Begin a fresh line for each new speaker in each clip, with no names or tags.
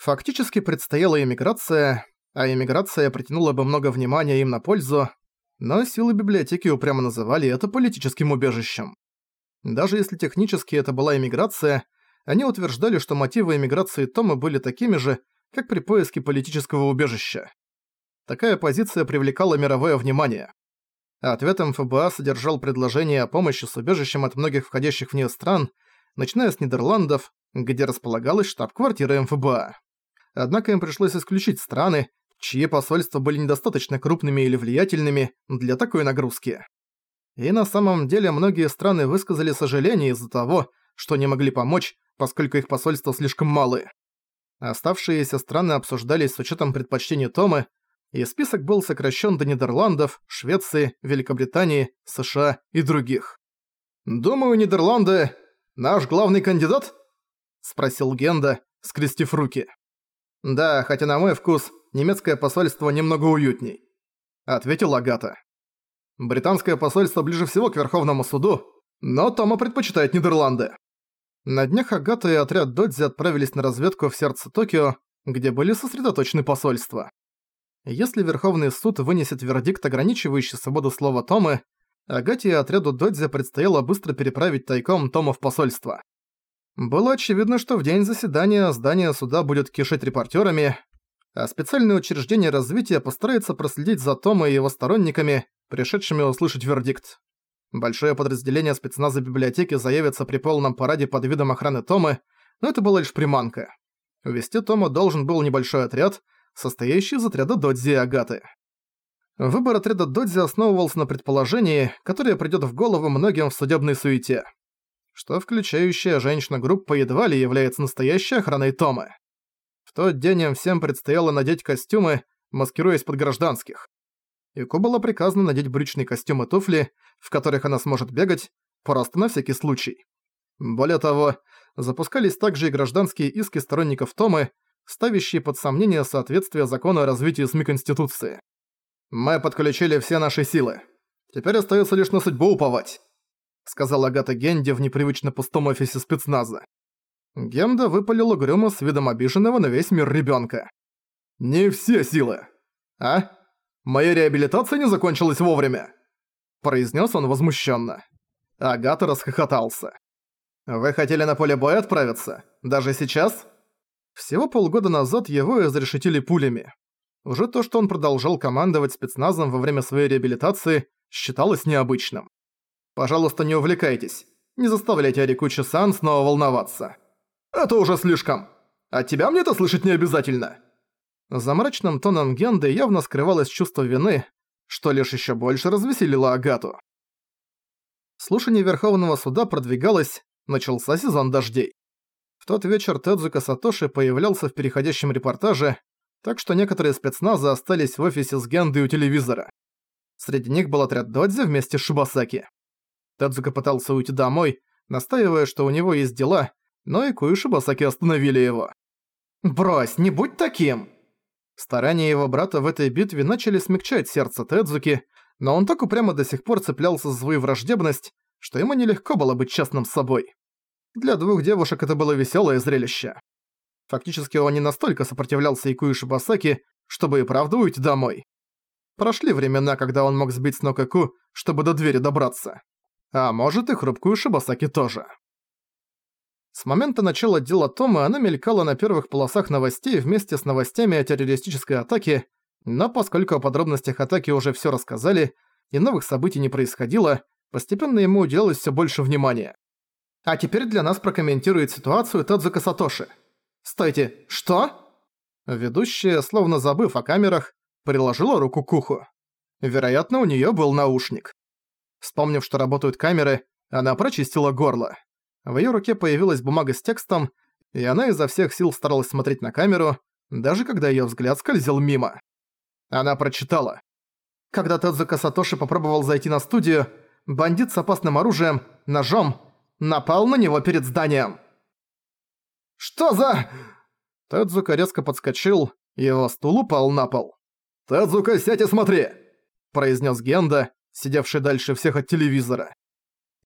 Фактически предстояла эмиграция, а эмиграция притянула бы много внимания им на пользу, но силы библиотеки упрямо называли это политическим убежищем. Даже если технически это была эмиграция, они утверждали, что мотивы эмиграции Тома были такими же, как при поиске политического убежища. Такая позиция привлекала мировое внимание. Ответом ФБА содержал предложение о помощи с убежищем от многих входящих в нее стран, начиная с Нидерландов, где располагалась штаб-квартира МФБА. Однако им пришлось исключить страны, чьи посольства были недостаточно крупными или влиятельными для такой нагрузки. И на самом деле многие страны высказали сожаление из-за того, что не могли помочь, поскольку их посольства слишком малы. Оставшиеся страны обсуждались с учетом предпочтений Томы, и список был сокращен до Нидерландов, Швеции, Великобритании, США и других. «Думаю, Нидерланды – наш главный кандидат?» – спросил Генда, скрестив руки. «Да, хотя на мой вкус немецкое посольство немного уютней», – ответил Агата. «Британское посольство ближе всего к Верховному суду, но Тома предпочитает Нидерланды». На днях Агата и отряд Додзи отправились на разведку в сердце Токио, где были сосредоточены посольства. Если Верховный суд вынесет вердикт, ограничивающий свободу слова Томы, Агате и отряду Додзи предстояло быстро переправить тайком Тома в посольство. Было очевидно, что в день заседания здание суда будет кишить репортерами, а специальное учреждение развития постарается проследить за Томой и его сторонниками, пришедшими услышать вердикт. Большое подразделение спецназа библиотеки заявится при полном параде под видом охраны Томы, но это была лишь приманка. Увести Тома должен был небольшой отряд, состоящий из отряда Додзи и Агаты. Выбор отряда Додзи основывался на предположении, которое придёт в голову многим в судебной суете, что включающая женщина-группа едва ли является настоящей охраной Томы. В тот день им всем предстояло надеть костюмы, маскируясь под гражданских. Ику было приказано надеть брючный костюм и туфли, в которых она сможет бегать, просто на всякий случай. Более того, запускались также и гражданские иски сторонников Томы, ставящие под сомнение соответствие закону о развитии СМИ Конституции. «Мы подключили все наши силы. Теперь остается лишь на судьбу уповать», сказала Агата Генди в непривычно пустом офисе спецназа. Генда выпалила угрюмо с видом обиженного на весь мир ребенка. «Не все силы. А?» Моя реабилитация не закончилась вовремя!» Произнес он возмущенно. Агата расхохотался. «Вы хотели на поле боя отправиться? Даже сейчас?» Всего полгода назад его изрешетили пулями. Уже то, что он продолжал командовать спецназом во время своей реабилитации, считалось необычным. «Пожалуйста, не увлекайтесь. Не заставляйте Арикучи-сан снова волноваться. Это уже слишком. От тебя мне это слышать не обязательно!» За мрачным тоном Генды явно скрывалось чувство вины, что лишь еще больше развеселило Агату. Слушание Верховного Суда продвигалось, начался сезон дождей. В тот вечер Тедзука Сатоши появлялся в переходящем репортаже, так что некоторые спецназы остались в офисе с Гендой у телевизора. Среди них был отряд Додзи вместе с Шибасаки. Тедзука пытался уйти домой, настаивая, что у него есть дела, но и Шибасаки остановили его. «Брось, не будь таким!» Старания его брата в этой битве начали смягчать сердце Тедзуки, но он так упрямо до сих пор цеплялся за свою враждебность, что ему нелегко было быть честным с собой. Для двух девушек это было веселое зрелище. Фактически он не настолько сопротивлялся Икуи Шибасаки, чтобы и правда уйти домой. Прошли времена, когда он мог сбить с ног Ику, чтобы до двери добраться. А может и хрупкую Шибасаки тоже. С момента начала дела Тома она мелькала на первых полосах новостей вместе с новостями о террористической атаке, но поскольку о подробностях атаки уже всё рассказали и новых событий не происходило, постепенно ему уделалось всё больше внимания. А теперь для нас прокомментирует ситуацию Тадзука Сатоши. «Стойте, что?» Ведущая, словно забыв о камерах, приложила руку к уху. Вероятно, у неё был наушник. Вспомнив, что работают камеры, она прочистила горло. В её руке появилась бумага с текстом, и она изо всех сил старалась смотреть на камеру, даже когда её взгляд скользил мимо. Она прочитала. Когда Тедзука Сатоши попробовал зайти на студию, бандит с опасным оружием, ножом, напал на него перед зданием. «Что за...» Тедзука резко подскочил, его стул упал на пол. «Тедзука, сядь и смотри!» произнес Генда, сидевший дальше всех от телевизора.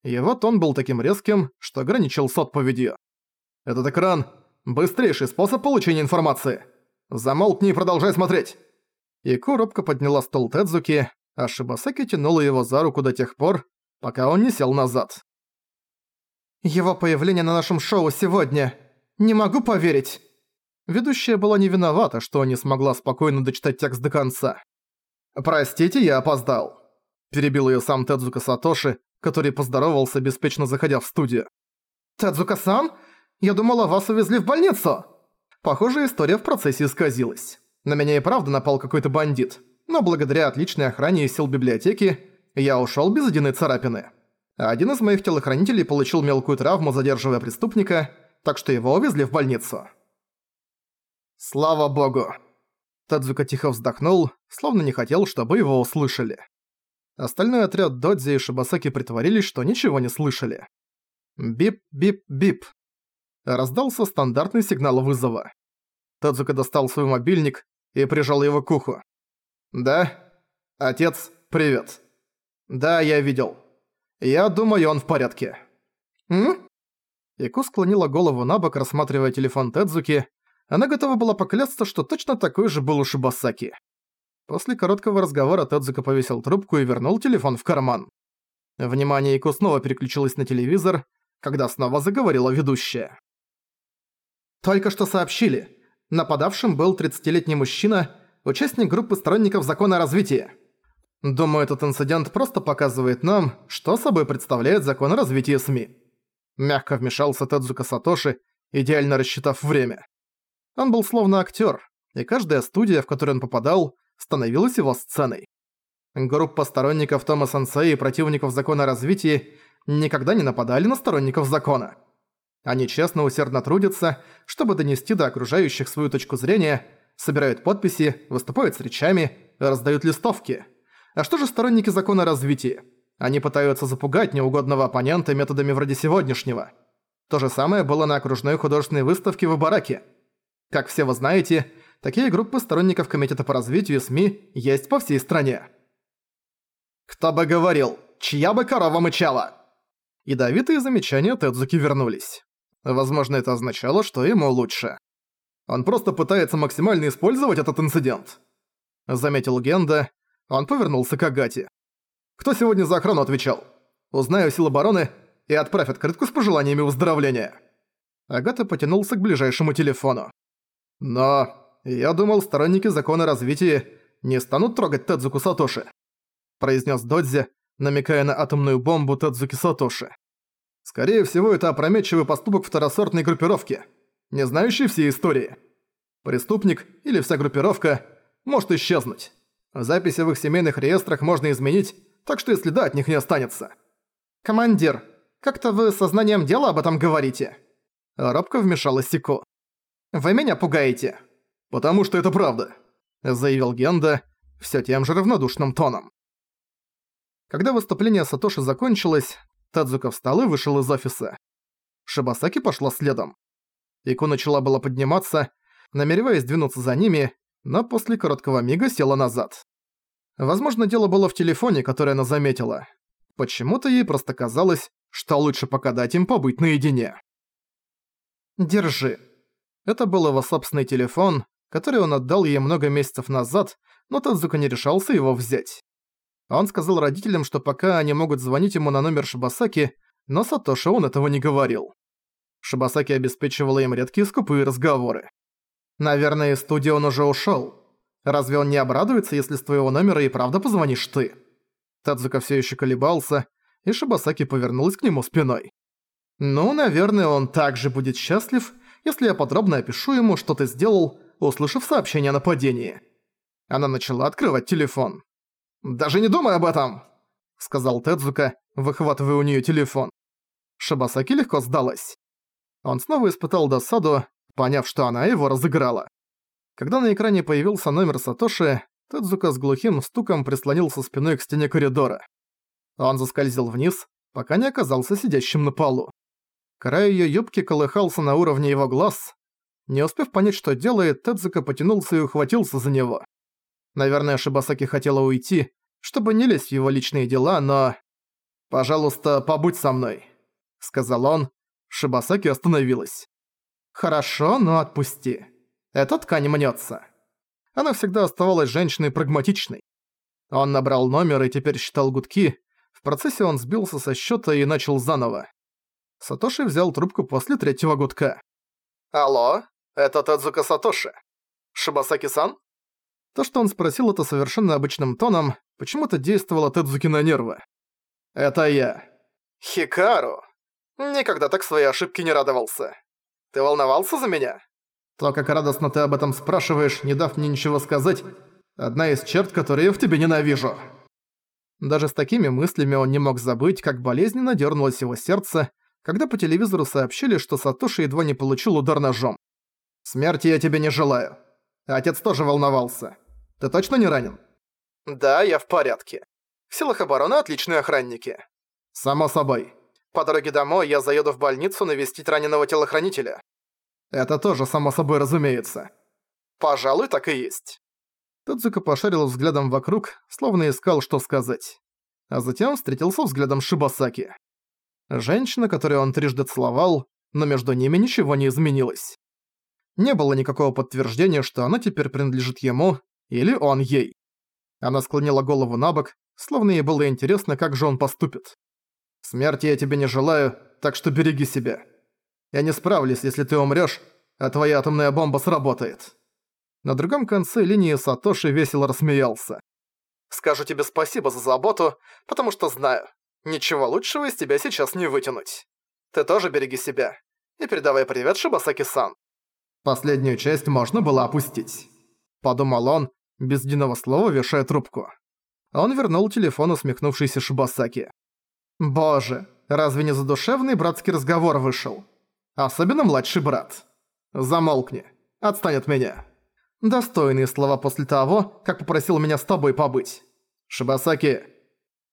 Его тон был таким резким, что ограничил с отповедью. «Этот экран Быстрейший способ получения информации. Замолкни и продолжай смотреть. Ику робко подняла стол Тедзуки, а Шибасаки тянула его за руку до тех пор, пока он не сел назад. «Его появление на нашем шоу сегодня. Не могу поверить!» Ведущая была не виновата, что не смогла спокойно дочитать текст до конца. «Простите, я опоздал», – перебил её сам Тедзука Сатоши, который поздоровался, беспечно заходя в студию. «Тедзука-сан? Я думала, вас увезли в больницу!» Похоже, история в процессе исказилась. На меня и правда напал какой-то бандит, но благодаря отличной охране и сил библиотеки я ушёл без единой царапины. Один из моих телохранителей получил мелкую травму, задерживая преступника, так что его увезли в больницу. Слава богу. Тадзука тихо вздохнул, словно не хотел, чтобы его услышали. Остальной отряд Додзи и Шибасаки притворились, что ничего не слышали. Бип-бип-бип. Раздался стандартный сигнал вызова. Тадзука достал свой мобильник и прижал его к уху. «Да? Отец, привет. Да, я видел. Я думаю, он в порядке». «М?» Ику склонила голову на бок, рассматривая телефон Тедзуки. Она готова была поклясться, что точно такой же был у Шибасаки. После короткого разговора Тедзука повесил трубку и вернул телефон в карман. Внимание Ику снова переключилось на телевизор, когда снова заговорила ведущая. «Только что сообщили. Нападавшим был 30-летний мужчина, участник группы сторонников закона развития. Думаю, этот инцидент просто показывает нам, что собой представляет закон развития СМИ». Мягко вмешался Тедзука Сатоши, идеально рассчитав время. Он был словно актер, и каждая студия, в которую он попадал, становилась его сценой. Группа сторонников Тома Сансея и противников закона развития никогда не нападали на сторонников закона. Они честно усердно трудятся, чтобы донести до окружающих свою точку зрения, собирают подписи, выступают с речами, раздают листовки. А что же сторонники закона развития? Они пытаются запугать неугодного оппонента методами вроде сегодняшнего. То же самое было на окружной художественной выставке в Ибараке. Как все вы знаете, Такие группы сторонников Комитета по развитию СМИ есть по всей стране. «Кто бы говорил, чья бы корова мычала?» Ядовитые замечания Тедзуки вернулись. Возможно, это означало, что ему лучше. Он просто пытается максимально использовать этот инцидент. Заметил Генда, он повернулся к Агате. «Кто сегодня за охрану отвечал? Узнаю сил обороны и отправь открытку с пожеланиями выздоровления». Агата потянулся к ближайшему телефону. «Но «Я думал, сторонники закона развития не станут трогать Тедзуку Сатоши», произнес Додзи, намекая на атомную бомбу Тедзуки Сатоши. «Скорее всего, это опрометчивый поступок второсортной группировки, не знающей всей истории. Преступник или вся группировка может исчезнуть. Записи в их семейных реестрах можно изменить, так что и следа от них не останется». «Командир, как-то вы сознанием дела об этом говорите?» Робко вмешалась Сико. «Вы меня пугаете». «Потому что это правда», — заявил Генда всё тем же равнодушным тоном. Когда выступление Сатоши закончилось, Тадзука встал и вышел из офиса. Шибасаки пошла следом. Ику начала было подниматься, намереваясь двинуться за ними, но после короткого мига села назад. Возможно, дело было в телефоне, который она заметила. Почему-то ей просто казалось, что лучше пока дать им побыть наедине. «Держи». Это был его собственный телефон, который он отдал ей много месяцев назад, но Тадзука не решался его взять. Он сказал родителям, что пока они могут звонить ему на номер Шибасаки, но Сатоши он этого не говорил. Шибасаки обеспечивала им редкие скупые разговоры. «Наверное, из студии он уже ушёл. Разве он не обрадуется, если с твоего номера и правда позвонишь ты?» Тадзука всё ещё колебался, и Шибасаки повернулась к нему спиной. «Ну, наверное, он также будет счастлив, если я подробно опишу ему, что ты сделал, услышав сообщение о нападении. Она начала открывать телефон. «Даже не думай об этом!» — сказал Тедзука, выхватывая у нее телефон. Шибасаки легко сдалась. Он снова испытал досаду, поняв, что она его разыграла. Когда на экране появился номер Сатоши, Тедзука с глухим стуком прислонился спиной к стене коридора. Он заскользил вниз, пока не оказался сидящим на полу. Край её юбки колыхался на уровне его глаз, не успев понять, что делает, Тедзука потянулся и ухватился за него. Наверное, Шибасаки хотела уйти, чтобы не лезть в его личные дела, но... «Пожалуйста, побудь со мной», — сказал он. Шибасаки остановилась. «Хорошо, но отпусти. Эта ткань мнется». Она всегда оставалась женщиной прагматичной. Он набрал номер и теперь считал гудки. В процессе он сбился со счета и начал заново. Сатоши взял трубку после третьего гудка. «Алло, это Тадзука Сатоши. Шибасаки-сан?» То, что он спросил это совершенно обычным тоном, почему-то действовало Тедзуки на нервы. «Это я. Хикару. Никогда так своей ошибки не радовался. Ты волновался за меня?» То, как радостно ты об этом спрашиваешь, не дав мне ничего сказать, одна из черт, которые я в тебе ненавижу. Даже с такими мыслями он не мог забыть, как болезненно дернулось его сердце, когда по телевизору сообщили, что Сатоши едва не получил удар ножом. «Смерти я тебе не желаю». Отец тоже волновался. «Ты точно не ранен?» «Да, я в порядке. В силах обороны отличные охранники». «Само собой. По дороге домой я заеду в больницу навестить раненого телохранителя. Это тоже само собой разумеется. Пожалуй, так и есть. Тадзука пошарил взглядом вокруг, словно искал, что сказать. А затем встретился взглядом Шибасаки. Женщина, которую он трижды целовал, но между ними ничего не изменилось. Не было никакого подтверждения, что она теперь принадлежит ему, или он ей. Она склонила голову на бок, словно ей было интересно, как же он поступит. «Смерти я тебе не желаю, так что береги себя. Я не справлюсь, если ты умрёшь, а твоя атомная бомба сработает». На другом конце линии Сатоши весело рассмеялся. «Скажу тебе спасибо за заботу, потому что знаю, ничего лучшего из тебя сейчас не вытянуть. Ты тоже береги себя. И передавай привет Шибасаки-сан». Последнюю часть можно было опустить. Подумал он, без единого слова вешая трубку. Он вернул телефон усмехнувшийся Шибасаки. «Боже, разве не задушевный братский разговор вышел?» Особенно младший брат. Замолкни. Отстань от меня. Достойные слова после того, как попросил меня с тобой побыть. Шибасаки.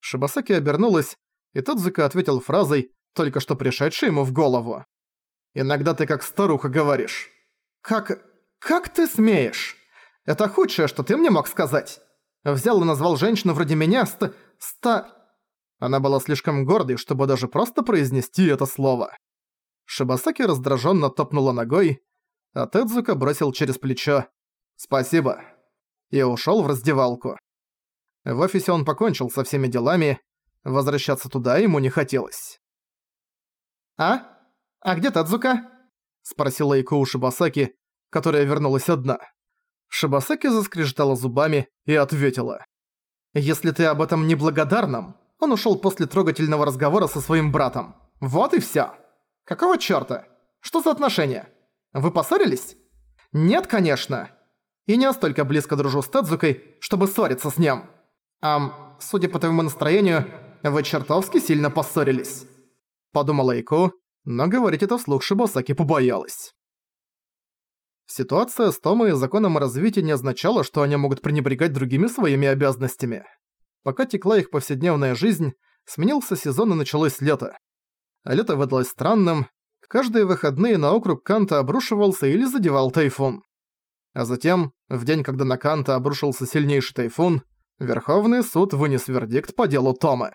Шибасаки обернулась, и Тадзука ответил фразой, только что пришедшей ему в голову. «Иногда ты как старуха говоришь». «Как... как ты смеешь? Это худшее, что ты мне мог сказать. Взял и назвал женщину вроде меня ст... ста...» Она была слишком гордой, чтобы даже просто произнести это слово. Шибасаки раздраженно топнула ногой, а Тедзука бросил через плечо «Спасибо» и ушел в раздевалку. В офисе он покончил со всеми делами, возвращаться туда ему не хотелось. «А? А где Тедзука?» — спросила Ико у Шибасаки, которая вернулась одна. Шибасаки заскрежетала зубами и ответила. «Если ты об этом неблагодарном, он ушел после трогательного разговора со своим братом. Вот и всё». Какого чёрта? Что за отношения? Вы поссорились? Нет, конечно. И не настолько близко дружу с Тедзукой, чтобы ссориться с ним. Ам, судя по твоему настроению, вы чертовски сильно поссорились. Подумала Ико, но говорить это вслух Шибосаки побоялась. Ситуация с Томой и законом о развитии не означала, что они могут пренебрегать другими своими обязанностями. Пока текла их повседневная жизнь, сменился сезон и началось лето а лето выдалось странным. Каждые выходные на округ Канта обрушивался или задевал тайфун. А затем, в день, когда на Канта обрушился сильнейший тайфун, Верховный суд вынес вердикт по делу Томы.